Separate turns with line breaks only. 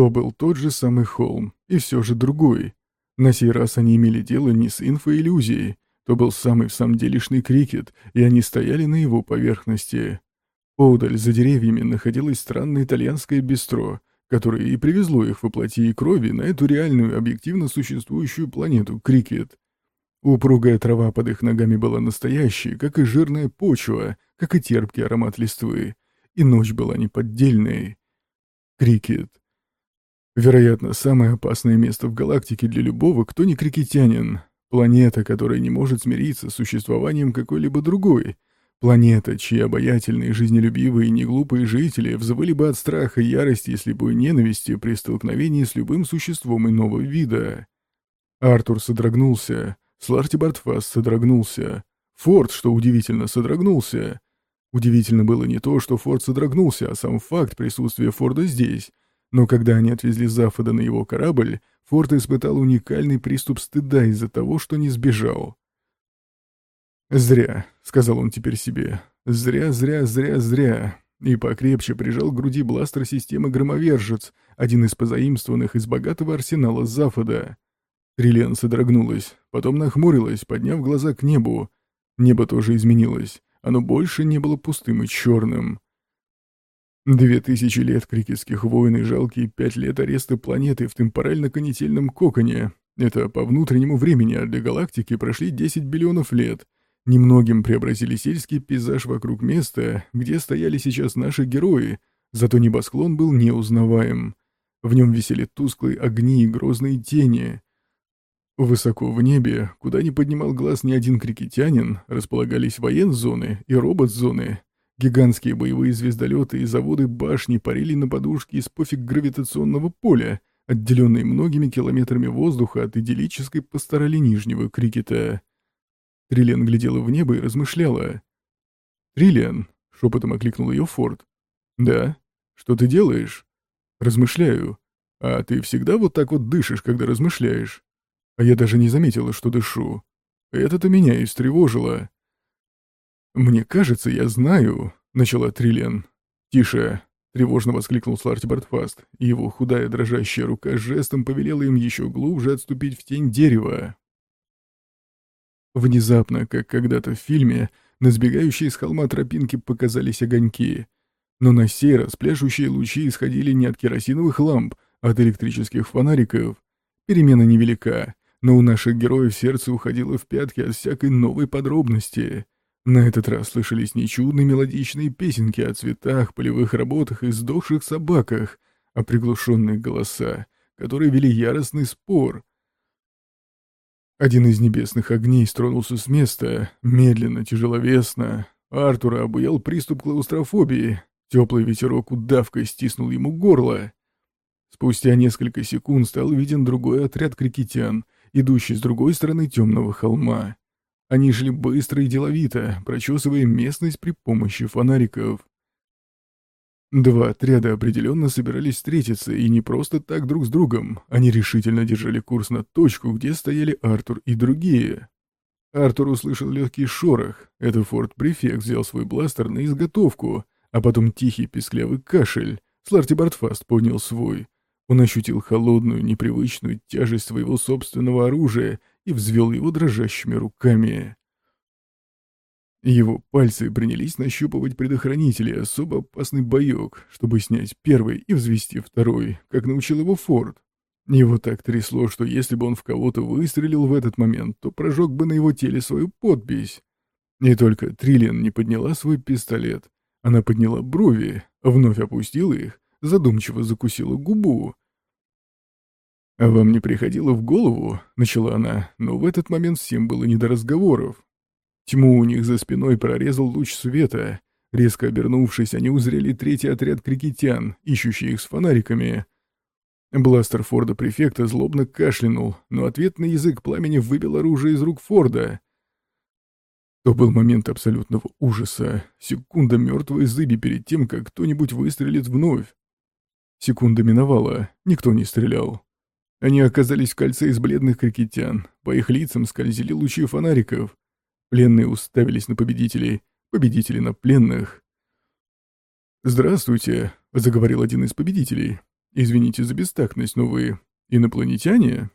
То был тот же самый холм, и все же другой. На сей раз они имели дело не с инфоиллюзией, то был самый в самом делешный крикет, и они стояли на его поверхности. Поудаль за деревьями находилось странное итальянское бистро, которое и привезло их во плоти и крови на эту реальную, объективно существующую планету Крикет. Упругая трава под их ногами была настоящей, как и жирная почва, как и терпкий аромат листвы, и ночь была неподдельной. Крикет. Вероятно, самое опасное место в галактике для любого, кто не крикетянин. Планета, которая не может смириться с существованием какой-либо другой. Планета, чьи обаятельные, жизнелюбивые и неглупые жители взвыли бы от страха ярости и слепой ненависти при столкновении с любым существом иного вида. Артур содрогнулся. Сларти Бартфас содрогнулся. Форд, что удивительно, содрогнулся. Удивительно было не то, что Форд содрогнулся, а сам факт присутствия Форда здесь. Но когда они отвезли Зафода на его корабль, Форд испытал уникальный приступ стыда из-за того, что не сбежал. «Зря», — сказал он теперь себе. «Зря, зря, зря, зря». И покрепче прижал к груди бластер системы «Громовержец», один из позаимствованных из богатого арсенала Зафода. Триллиан содрогнулась, потом нахмурилась, подняв глаза к небу. Небо тоже изменилось. Оно больше не было пустым и черным. Две тысячи лет крикетских войн и жалкие пять лет ареста планеты в темпорально-конетельном коконе. Это по внутреннему времени, а для галактики прошли 10 биллионов лет. Немногим преобразили сельский пейзаж вокруг места, где стояли сейчас наши герои, зато небосклон был неузнаваем. В нем висели тусклые огни и грозные тени. Высоко в небе, куда не поднимал глаз ни один крикетянин, располагались воензоны и робот-зоны. Гигантские боевые звездолеты и заводы башни парили на подушке из пофиг гравитационного поля, отделенные многими километрами воздуха от идиллической пасторали Нижнего крикета. Триллиан глядела в небо и размышляла. «Триллиан», — шепотом окликнул ее Форд. «Да? Что ты делаешь?» «Размышляю. А ты всегда вот так вот дышишь, когда размышляешь?» А я даже не заметила, что дышу. Это-то меня и встревожило. «Мне кажется, я знаю», — начала Триллиан. «Тише», — тревожно воскликнул Сларти Бартфаст, и его худая дрожащая рука жестом повелела им еще глубже отступить в тень дерева. Внезапно, как когда-то в фильме, на сбегающей с холма тропинки показались огоньки. Но на сей раз пляшущие лучи исходили не от керосиновых ламп, а от электрических фонариков. Перемена невелика, но у наших героев сердце уходило в пятки от всякой новой подробности. На этот раз слышались не чудные мелодичные песенки о цветах, полевых работах и сдохших собаках, а приглушенные голоса, которые вели яростный спор. Один из небесных огней стронулся с места, медленно, тяжеловесно. Артура обуял приступ клаустрофобии. Теплый ветерок удавкой стиснул ему горло. Спустя несколько секунд стал виден другой отряд крикетян — идущий с другой стороны темного холма. Они шли быстро и деловито, прочесывая местность при помощи фонариков. Два отряда определенно собирались встретиться, и не просто так друг с другом. Они решительно держали курс на точку, где стояли Артур и другие. Артур услышал легкий шорох. Это форт-префект взял свой бластер на изготовку, а потом тихий песклявый кашель. Сларти Бартфаст поднял свой. Он ощутил холодную, непривычную тяжесть своего собственного оружия и взвел его дрожащими руками. Его пальцы принялись нащупывать предохранители особо опасный боек, чтобы снять первый и взвести второй, как научил его Форд. Его так трясло, что если бы он в кого-то выстрелил в этот момент, то прожег бы на его теле свою подпись. И только Триллиан не подняла свой пистолет. Она подняла брови, вновь опустила их, задумчиво закусила губу, «А вам не приходило в голову?» — начала она, но в этот момент всем было не до разговоров. Тьму у них за спиной прорезал луч света. Резко обернувшись, они узрели третий отряд крикетян, ищущий их с фонариками. Бластер Форда префекта злобно кашлянул, но ответный язык пламени выбил оружие из рук Форда. То был момент абсолютного ужаса, секунда мертвой зыби перед тем, как кто-нибудь выстрелит вновь. Секунда миновала, никто не стрелял. Они оказались в кольце из бледных крикетян. По их лицам скользили лучи фонариков. Пленные уставились на победителей, победители на пленных. «Здравствуйте», — заговорил один из победителей. Извините за бестактность, но вы инопланетяне?